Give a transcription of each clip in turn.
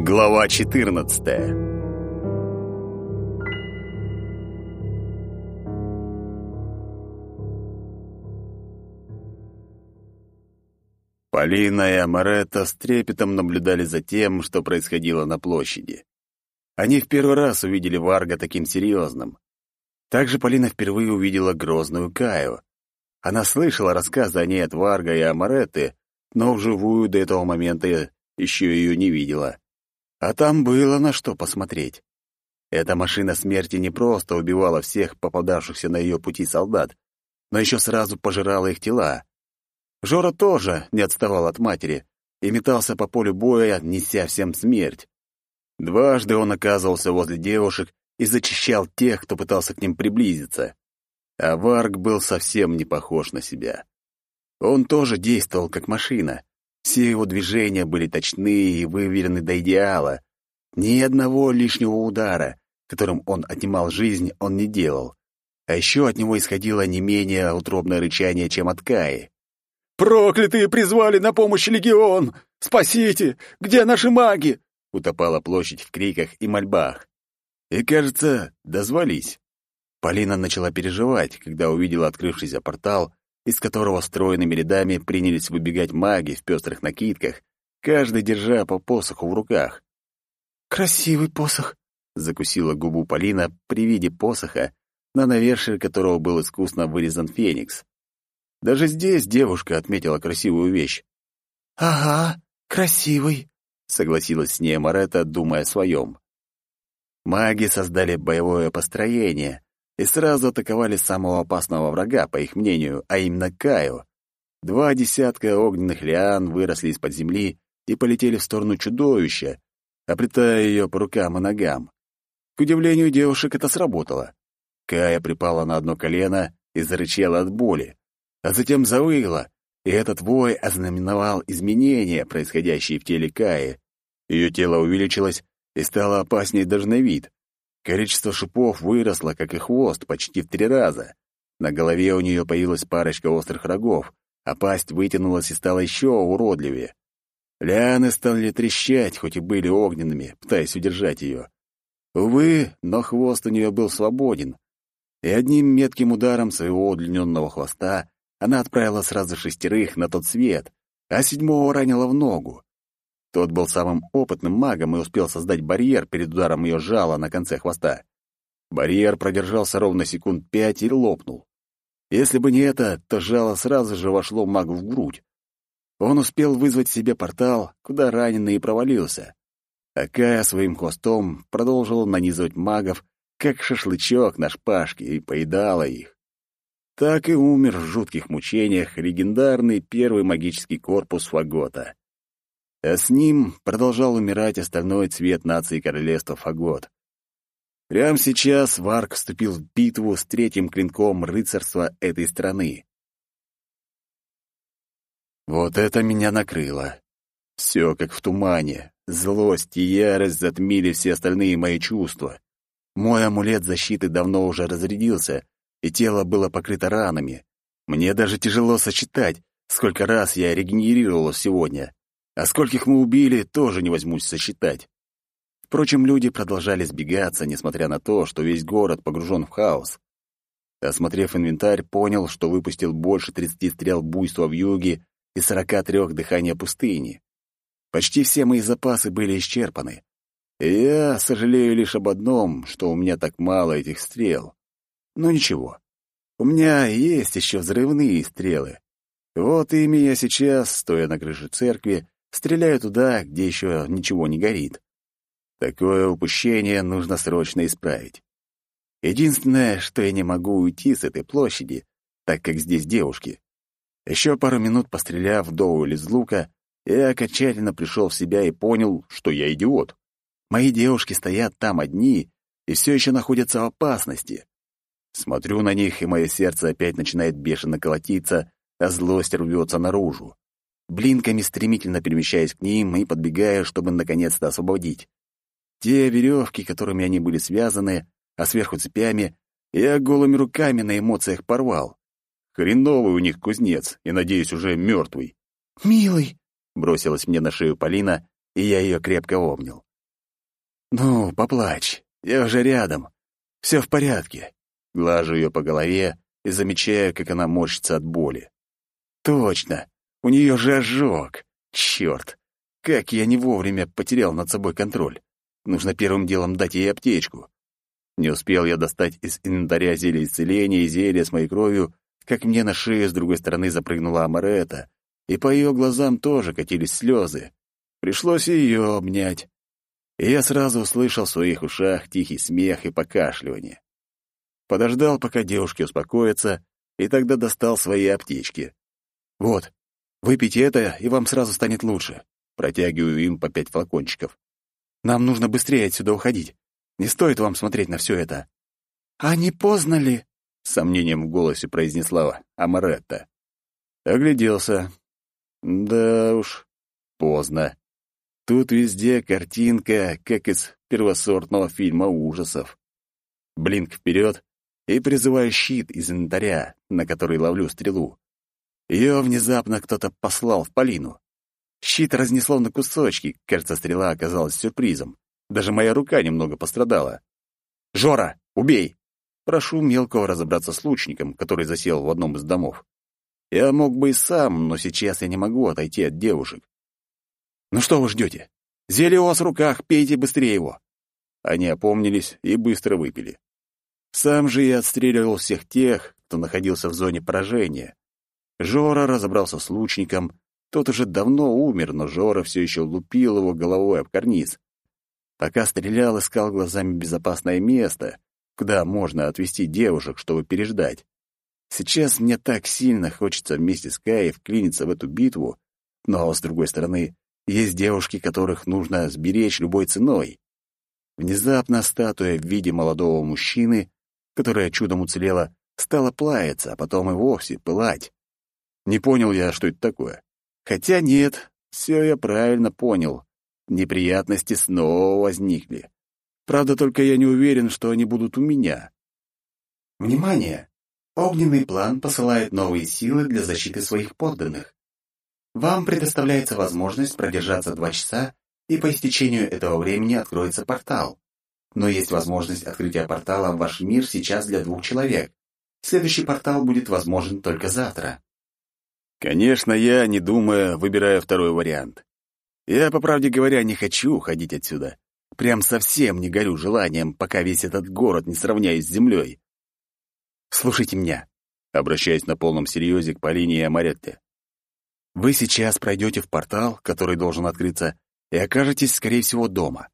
Глава 14. Полина и Амаретта с трепетом наблюдали за тем, что происходило на площади. Они в первый раз увидели Варга таким серьезным. Также Полина впервые увидела грозную Каю. Она слышала рассказы о ней от Варга и Амаретты, но вживую до этого момента еще ее не видела. А там было на что посмотреть. Эта машина смерти не просто убивала всех попадавшихся на ее пути солдат, но еще сразу пожирала их тела. Жора тоже не отставал от матери и метался по полю боя, неся всем смерть. Дважды он оказывался возле девушек и зачищал тех, кто пытался к ним приблизиться. А Варг был совсем не похож на себя. Он тоже действовал как машина. Все его движения были точны и выверены до идеала. Ни одного лишнего удара, которым он отнимал жизнь, он не делал. А еще от него исходило не менее утробное рычание, чем от Каи. «Проклятые призвали на помощь легион! Спасите! Где наши маги?» Утопала площадь в криках и мольбах. И, кажется, дозвались. Полина начала переживать, когда увидела открывшийся портал из которого стройными рядами принялись выбегать маги в пестрых накидках, каждый держа по посоху в руках. «Красивый посох!» — закусила губу Полина при виде посоха, на навершие которого был искусно вырезан феникс. Даже здесь девушка отметила красивую вещь. «Ага, красивый», — согласилась с ней Марета, думая о своем. Маги создали боевое построение, и сразу атаковали самого опасного врага, по их мнению, а именно Каю. Два десятка огненных лиан выросли из-под земли и полетели в сторону чудовища, оплетая ее по рукам и ногам. К удивлению девушек это сработало. Кая припала на одно колено и зарычала от боли, а затем завыла, и этот вой ознаменовал изменения, происходящие в теле Каи. Ее тело увеличилось и стало опаснее даже на вид. Количество шипов выросло, как и хвост, почти в три раза. На голове у нее появилась парочка острых рогов, а пасть вытянулась и стала еще уродливее. Лианы стали трещать, хоть и были огненными, пытаясь удержать ее. Увы, но хвост у нее был свободен, и одним метким ударом своего удлиненного хвоста она отправила сразу шестерых на тот свет, а седьмого ранила в ногу. Тот был самым опытным магом и успел создать барьер перед ударом ее жала на конце хвоста. Барьер продержался ровно секунд пять и лопнул. Если бы не это, то жало сразу же вошло магу в грудь. Он успел вызвать себе портал, куда раненый и провалился. А Кая своим хвостом продолжила нанизывать магов, как шашлычок на шпажке, и поедала их. Так и умер в жутких мучениях легендарный первый магический корпус Фагота а с ним продолжал умирать остальной цвет нации королевства Фагот. Прямо сейчас Варк вступил в битву с третьим клинком рыцарства этой страны. Вот это меня накрыло. Все как в тумане. Злость и ярость затмили все остальные мои чувства. Мой амулет защиты давно уже разрядился, и тело было покрыто ранами. Мне даже тяжело сочетать, сколько раз я регенерировал сегодня. А скольких мы убили, тоже не возьмусь сосчитать. Впрочем, люди продолжали сбегаться, несмотря на то, что весь город погружен в хаос. Осмотрев инвентарь, понял, что выпустил больше 30 стрел буйства в юге и 43 дыхания пустыни. Почти все мои запасы были исчерпаны. И я сожалею лишь об одном, что у меня так мало этих стрел. Но ничего. У меня есть еще взрывные стрелы. Вот ими я сейчас, стоя на крыше церкви, Стреляю туда, где еще ничего не горит. Такое упущение нужно срочно исправить. Единственное, что я не могу уйти с этой площади, так как здесь девушки. Еще пару минут постреляв в Доуэль из лука, я окончательно пришел в себя и понял, что я идиот. Мои девушки стоят там одни и все еще находятся в опасности. Смотрю на них, и мое сердце опять начинает бешено колотиться, а злость рвется наружу блинками стремительно перемещаясь к ним и подбегая, чтобы наконец-то освободить. Те веревки, которыми они были связаны, а сверху цепями, я голыми руками на эмоциях порвал. Хреновый у них кузнец, и, надеюсь, уже мертвый. «Милый!» — бросилась мне на шею Полина, и я ее крепко обнял. «Ну, поплачь, я уже рядом. Все в порядке». Глажу ее по голове и замечаю, как она морщится от боли. «Точно, у нее же ожог. Черт, как я не вовремя потерял над собой контроль. Нужно первым делом дать ей аптечку. Не успел я достать из инвентаря зелье исцеления и зелье с моей кровью, как мне на шею с другой стороны запрыгнула Амарета, и по ее глазам тоже катились слезы. Пришлось ее обнять. И я сразу услышал в своих ушах тихий смех и покашливание. Подождал, пока девушки успокоятся, и тогда достал свои аптечки. «Вот, выпейте это, и вам сразу станет лучше». Протягиваю им по пять флакончиков. «Нам нужно быстрее отсюда уходить. Не стоит вам смотреть на все это». «А не поздно ли?» — с сомнением в голосе произнесла Амаретта. Огляделся. Да уж, поздно. Тут везде картинка, как из первосортного фильма ужасов. Блинк вперед и призываю щит из инвентаря, на который ловлю стрелу. Ее внезапно кто-то послал в Полину. Щит разнесло на кусочки, кажется, стрела оказалась сюрпризом. Даже моя рука немного пострадала. «Жора, убей!» Прошу мелкого разобраться с лучником, который засел в одном из домов. Я мог бы и сам, но сейчас я не могу отойти от девушек. «Ну что вы ждете? Зелье у вас в руках, пейте быстрее его!» Они опомнились и быстро выпили. Сам же я отстреливал всех тех, кто находился в зоне поражения. Жора разобрался с лучником. Тот уже давно умер, но Жора все еще лупил его головой об карниз. Пока стрелял, искал глазами безопасное место, куда можно отвезти девушек, чтобы переждать. Сейчас мне так сильно хочется вместе с Каей вклиниться в эту битву, но, с другой стороны, есть девушки, которых нужно сберечь любой ценой. Внезапно статуя в виде молодого мужчины, которая чудом уцелела, стала плавиться, а потом и вовсе пылать. Не понял я, что это такое. Хотя нет, все я правильно понял. Неприятности снова возникли. Правда, только я не уверен, что они будут у меня. Внимание! Огненный план посылает новые силы для защиты своих подданных. Вам предоставляется возможность продержаться два часа, и по истечению этого времени откроется портал. Но есть возможность открытия портала в ваш мир сейчас для двух человек. Следующий портал будет возможен только завтра. Конечно, я, не думая, выбираю второй вариант. Я, по правде говоря, не хочу уходить отсюда. Прям совсем не горю желанием, пока весь этот город не сравняюсь с землей. Слушайте меня, обращаясь на полном серьезе к Полине и Амаретте. Вы сейчас пройдете в портал, который должен открыться, и окажетесь, скорее всего, дома.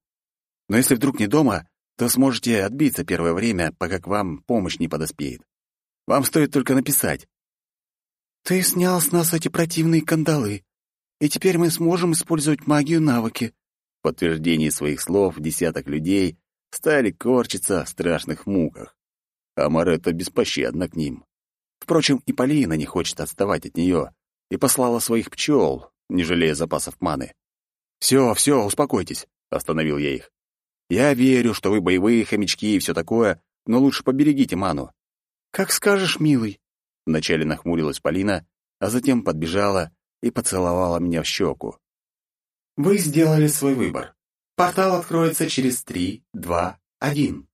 Но если вдруг не дома, то сможете отбиться первое время, пока к вам помощь не подоспеет. Вам стоит только написать «Ты снял с нас эти противные кандалы, и теперь мы сможем использовать магию навыки». В подтверждении своих слов десяток людей стали корчиться в страшных муках. А Маретта беспощадна к ним. Впрочем, и Полина не хочет отставать от нее и послала своих пчел, не жалея запасов маны. «Все, все, успокойтесь», — остановил я их. «Я верю, что вы боевые хомячки и все такое, но лучше поберегите ману». «Как скажешь, милый», Вначале нахмурилась Полина, а затем подбежала и поцеловала меня в щеку. «Вы сделали свой выбор. Портал откроется через три, два, один».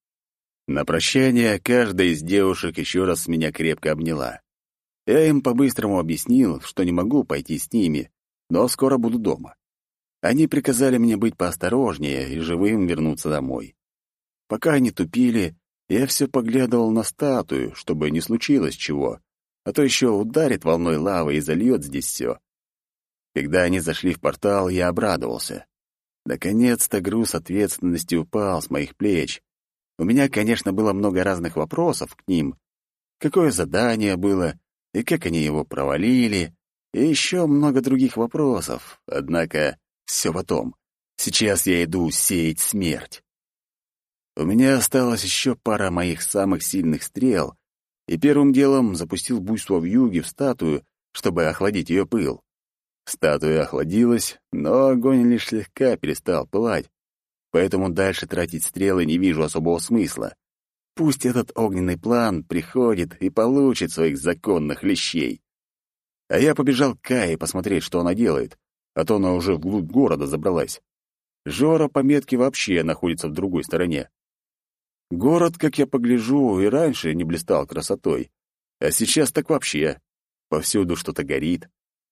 На прощание каждая из девушек еще раз меня крепко обняла. Я им по-быстрому объяснил, что не могу пойти с ними, но скоро буду дома. Они приказали мне быть поосторожнее и живым вернуться домой. Пока они тупили, я все поглядывал на статую, чтобы не случилось чего, а то еще ударит волной лавы и зальет здесь все. Когда они зашли в портал, я обрадовался. Наконец-то груз ответственности упал с моих плеч. У меня, конечно, было много разных вопросов к ним. Какое задание было, и как они его провалили, и еще много других вопросов. Однако все потом. Сейчас я иду сеять смерть. У меня осталась еще пара моих самых сильных стрел, и первым делом запустил буйство в юге в статую, чтобы охладить ее пыл. Статуя охладилась, но огонь лишь слегка перестал пылать, поэтому дальше тратить стрелы не вижу особого смысла. Пусть этот огненный план приходит и получит своих законных лещей. А я побежал к Кае посмотреть, что она делает, а то она уже вглубь города забралась. Жора по метке вообще находится в другой стороне. Город, как я погляжу, и раньше не блистал красотой. А сейчас так вообще. Повсюду что-то горит.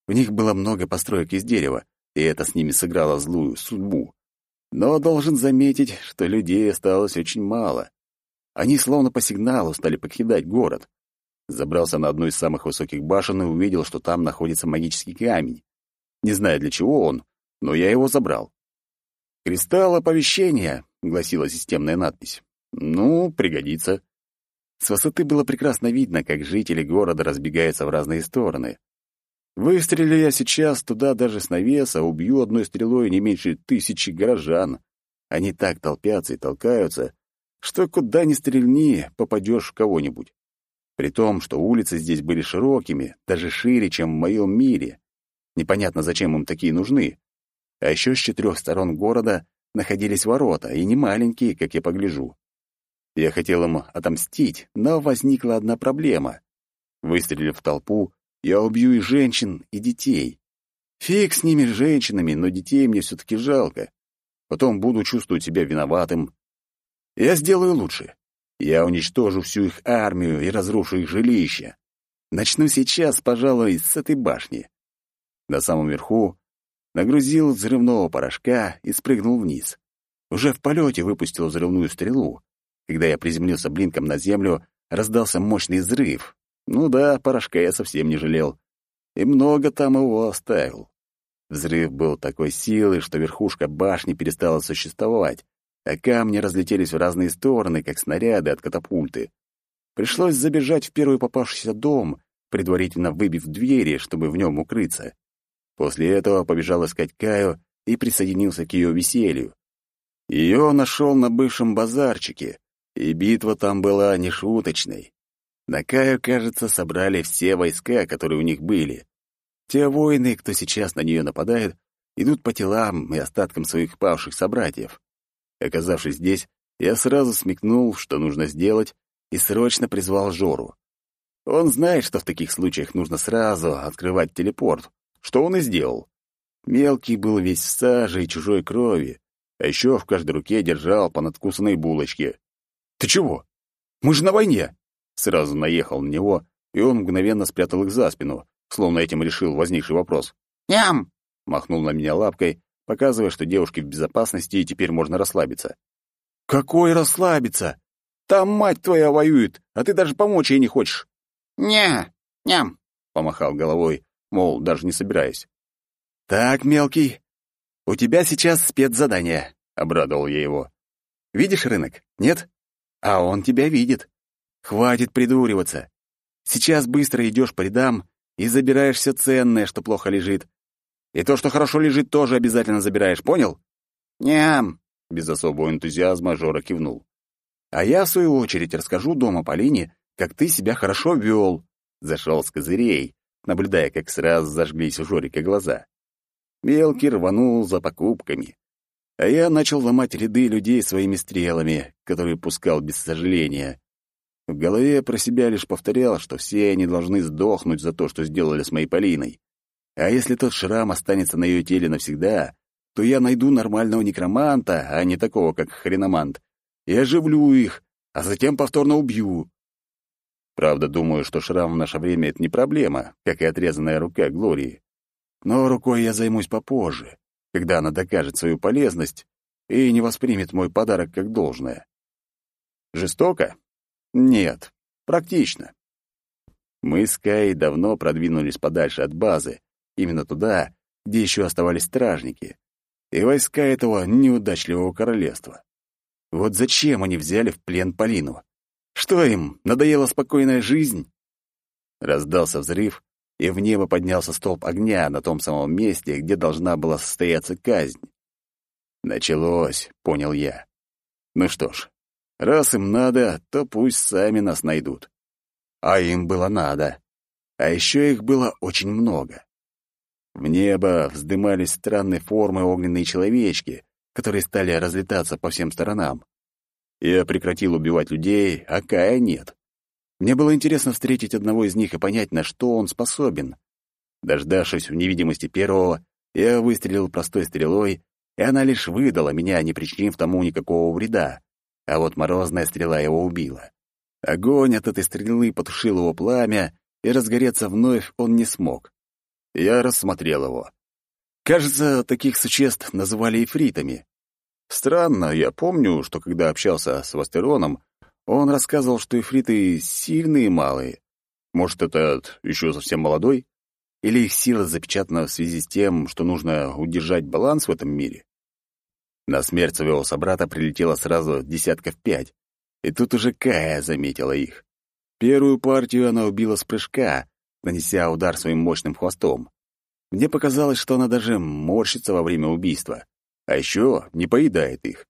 В них было много построек из дерева, и это с ними сыграло злую судьбу. Но должен заметить, что людей осталось очень мало. Они словно по сигналу стали покидать город. Забрался на одну из самых высоких башен и увидел, что там находится магический камень. Не знаю, для чего он, но я его забрал. «Кристалл оповещения», — гласила системная надпись. «Ну, пригодится». С высоты было прекрасно видно, как жители города разбегаются в разные стороны. Выстрелю я сейчас туда даже с навеса, убью одной стрелой не меньше тысячи горожан. Они так толпятся и толкаются, что куда ни стрельни, попадешь в кого-нибудь. При том, что улицы здесь были широкими, даже шире, чем в моем мире. Непонятно, зачем им такие нужны. А еще с четырех сторон города находились ворота, и не маленькие, как я погляжу. Я хотел им отомстить, но возникла одна проблема. Выстрелив в толпу, я убью и женщин, и детей. Фиг с ними, женщинами, но детей мне все-таки жалко. Потом буду чувствовать себя виноватым. Я сделаю лучше. Я уничтожу всю их армию и разрушу их жилища. Начну сейчас, пожалуй, с этой башни. На самом верху нагрузил взрывного порошка и спрыгнул вниз. Уже в полете выпустил взрывную стрелу. Когда я приземлился блинком на землю, раздался мощный взрыв. Ну да, порошка я совсем не жалел. И много там его оставил. Взрыв был такой силы, что верхушка башни перестала существовать, а камни разлетелись в разные стороны, как снаряды от катапульты. Пришлось забежать в первый попавшийся дом, предварительно выбив двери, чтобы в нем укрыться. После этого побежал искать Каю и присоединился к ее веселью. Ее нашел на бывшем базарчике, и битва там была нешуточной. На Каю, кажется, собрали все войска, которые у них были. Те воины, кто сейчас на нее нападает, идут по телам и остаткам своих павших собратьев. Оказавшись здесь, я сразу смекнул, что нужно сделать, и срочно призвал Жору. Он знает, что в таких случаях нужно сразу открывать телепорт, что он и сделал. Мелкий был весь в саже и чужой крови, а еще в каждой руке держал по надкусанной булочке. «Ты чего? Мы же на войне!» Сразу наехал на него, и он мгновенно спрятал их за спину, словно этим решил возникший вопрос. «Ням!» — махнул на меня лапкой, показывая, что девушки в безопасности и теперь можно расслабиться. «Какой расслабиться? Там мать твоя воюет, а ты даже помочь ей не хочешь». «Не, ням!» — помахал головой, мол, даже не собираясь. «Так, мелкий, у тебя сейчас спецзадание», — обрадовал я его. «Видишь рынок? Нет? А он тебя видит. Хватит придуриваться. Сейчас быстро идешь по рядам и забираешь все ценное, что плохо лежит. И то, что хорошо лежит, тоже обязательно забираешь, понял? Ням! Без особого энтузиазма Жора кивнул. А я, в свою очередь, расскажу дома Полине, как ты себя хорошо вел. Зашел с козырей, наблюдая, как сразу зажглись у Жорика глаза. Мелкий рванул за покупками а я начал ломать ряды людей своими стрелами, которые пускал без сожаления. В голове про себя лишь повторял, что все они должны сдохнуть за то, что сделали с моей Полиной. А если тот шрам останется на ее теле навсегда, то я найду нормального некроманта, а не такого, как хреномант, и оживлю их, а затем повторно убью. Правда, думаю, что шрам в наше время — это не проблема, как и отрезанная рука Глории. Но рукой я займусь попозже когда она докажет свою полезность и не воспримет мой подарок как должное. Жестоко? Нет, практично. Мы с Кай давно продвинулись подальше от базы, именно туда, где еще оставались стражники, и войска этого неудачливого королевства. Вот зачем они взяли в плен Полину? Что им, надоела спокойная жизнь? Раздался взрыв, и в небо поднялся столб огня на том самом месте, где должна была состояться казнь. Началось, понял я. Ну что ж, раз им надо, то пусть сами нас найдут. А им было надо. А еще их было очень много. В небо вздымались странные формы огненные человечки, которые стали разлетаться по всем сторонам. Я прекратил убивать людей, а Кая нет. Мне было интересно встретить одного из них и понять, на что он способен. Дождавшись в невидимости первого, я выстрелил простой стрелой, и она лишь выдала меня, не причинив тому никакого вреда. А вот морозная стрела его убила. Огонь от этой стрелы потушил его пламя, и разгореться вновь он не смог. Я рассмотрел его. Кажется, таких существ называли эфритами. Странно, я помню, что когда общался с Вастероном, он рассказывал, что эфриты сильные и малые. Может, этот еще совсем молодой? Или их сила запечатана в связи с тем, что нужно удержать баланс в этом мире? На смерть своего собрата прилетело сразу десятков пять, и тут уже Кая заметила их. Первую партию она убила с прыжка, нанеся удар своим мощным хвостом. Мне показалось, что она даже морщится во время убийства. А еще не поедает их.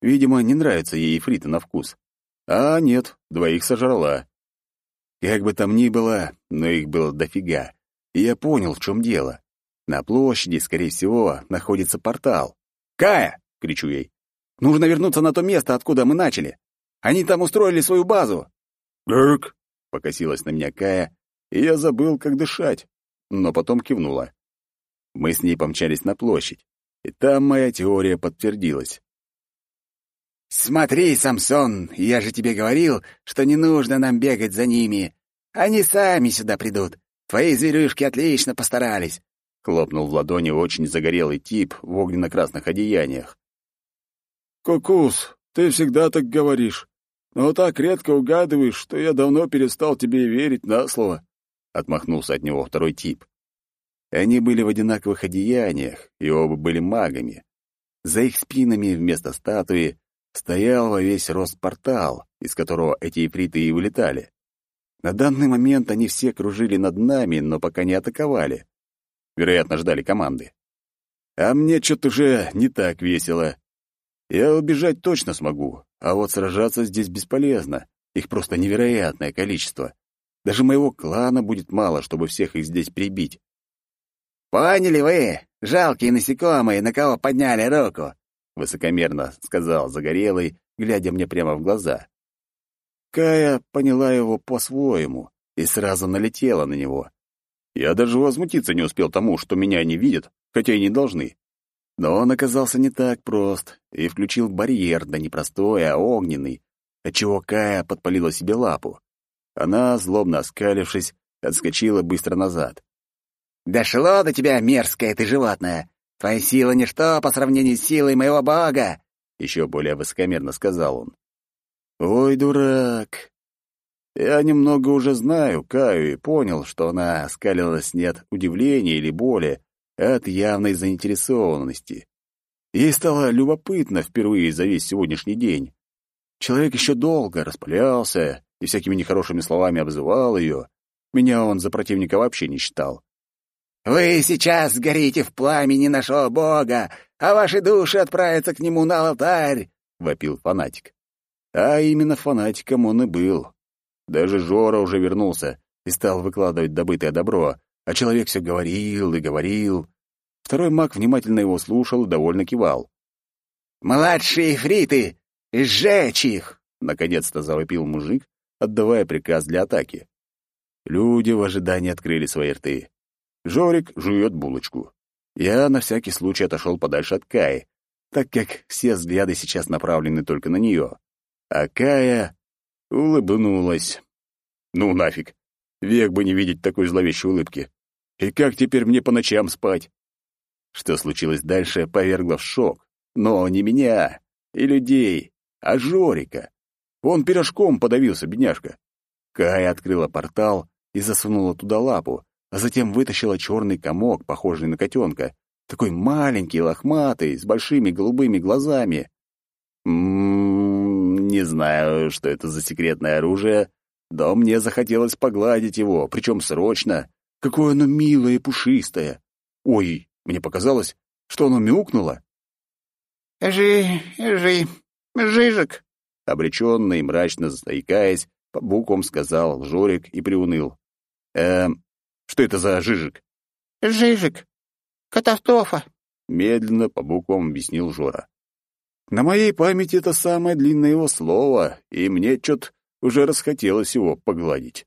Видимо, не нравится ей фрита на вкус. А нет, двоих сожрала. Как бы там ни было, но их было дофига. И я понял, в чем дело. На площади, скорее всего, находится портал. «Кая!» — кричу ей. «Нужно вернуться на то место, откуда мы начали. Они там устроили свою базу!» «Гырк!» — покосилась на меня Кая, и я забыл, как дышать, но потом кивнула. Мы с ней помчались на площадь, и там моя теория подтвердилась. «Смотри, Самсон, я же тебе говорил, что не нужно нам бегать за ними. Они сами сюда придут. Твои зверюшки отлично постарались», — хлопнул в ладони очень загорелый тип в огненно-красных одеяниях. «Кукус, ты всегда так говоришь, но так редко угадываешь, что я давно перестал тебе верить на слово», — отмахнулся от него второй тип. Они были в одинаковых одеяниях, и оба были магами. За их спинами вместо статуи стоял во весь рост портал, из которого эти ифриты и вылетали. На данный момент они все кружили над нами, но пока не атаковали. Вероятно, ждали команды. А мне что-то уже не так весело. Я убежать точно смогу, а вот сражаться здесь бесполезно. Их просто невероятное количество. Даже моего клана будет мало, чтобы всех их здесь прибить. «Поняли вы, жалкие насекомые, на кого подняли руку?» — высокомерно сказал Загорелый, глядя мне прямо в глаза. Кая поняла его по-своему и сразу налетела на него. Я даже возмутиться не успел тому, что меня не видят, хотя и не должны. Но он оказался не так прост и включил барьер, да не простой, а огненный, отчего Кая подпалила себе лапу. Она, злобно оскалившись, отскочила быстро назад. «Дошло до тебя, мерзкое ты животное! Твоя сила — ничто по сравнению с силой моего бога!» Еще более высокомерно сказал он. «Ой, дурак! Я немного уже знаю Каю и понял, что она скалилась не от удивления или боли, а от явной заинтересованности. Ей стало любопытно впервые за весь сегодняшний день. Человек еще долго распалялся и всякими нехорошими словами обзывал ее. Меня он за противника вообще не считал. Вы сейчас сгорите в пламени нашего бога, а ваши души отправятся к нему на алтарь!» — вопил фанатик. А именно фанатиком он и был. Даже Жора уже вернулся и стал выкладывать добытое добро, а человек все говорил и говорил. Второй маг внимательно его слушал и довольно кивал. «Младшие фриты! Сжечь их!» — наконец-то завопил мужик, отдавая приказ для атаки. Люди в ожидании открыли свои рты. Жорик жует булочку. Я на всякий случай отошел подальше от Каи, так как все взгляды сейчас направлены только на нее. А Кая улыбнулась. Ну нафиг, век бы не видеть такой зловещей улыбки. И как теперь мне по ночам спать? Что случилось дальше, повергло в шок. Но не меня и людей, а Жорика. Он пирожком подавился, бедняжка. Кая открыла портал и засунула туда лапу, а затем вытащила черный комок, похожий на котенка, такой маленький, лохматый, с большими голубыми глазами. М-м, не знаю, что это за секретное оружие, но мне захотелось погладить его, причем срочно. Какое оно милое и пушистое. Ой, мне показалось, что оно мяукнуло. «Жи, жи, жижик», — обреченно и мрачно заикаясь, по буквам сказал Жорик и приуныл. «Эм, что это за жижик? Жижик. Катастрофа. Медленно по буквам объяснил Жора. На моей памяти это самое длинное его слово, и мне что-то уже расхотелось его погладить.